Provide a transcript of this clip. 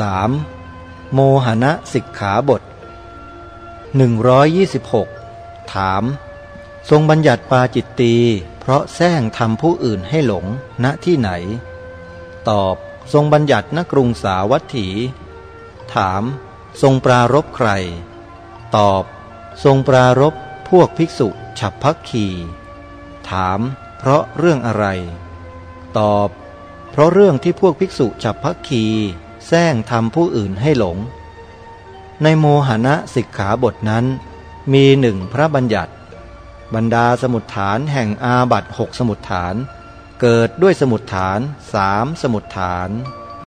3. โมหณะสิกขาบท 126 ถาม ทรงบัญญัติปาจิตตี เพราะแซงทำผู้อื่นให้หลง ณที่ไหน ตอบทรงบัญญัติณกรุงสาวัตถี ถาม ทรงปรารบใคร ตอบ ทรงปรารบพวกภิกษุฉับพักขี ถาม เพราะเรื่องอะไร ตอบ เพราะเรื่องที่พวกภิกษุฉับพักขี แซงทำผู้อื่นให้หลง ในโมหณะสิกขาบทนั้น มีหนึ่งพระบัญญัติ บรรดาสมุดฐานแห่งอาบัตหกสมุดฐาน เกิดด้วยสมุดฐานสามสมุดฐาน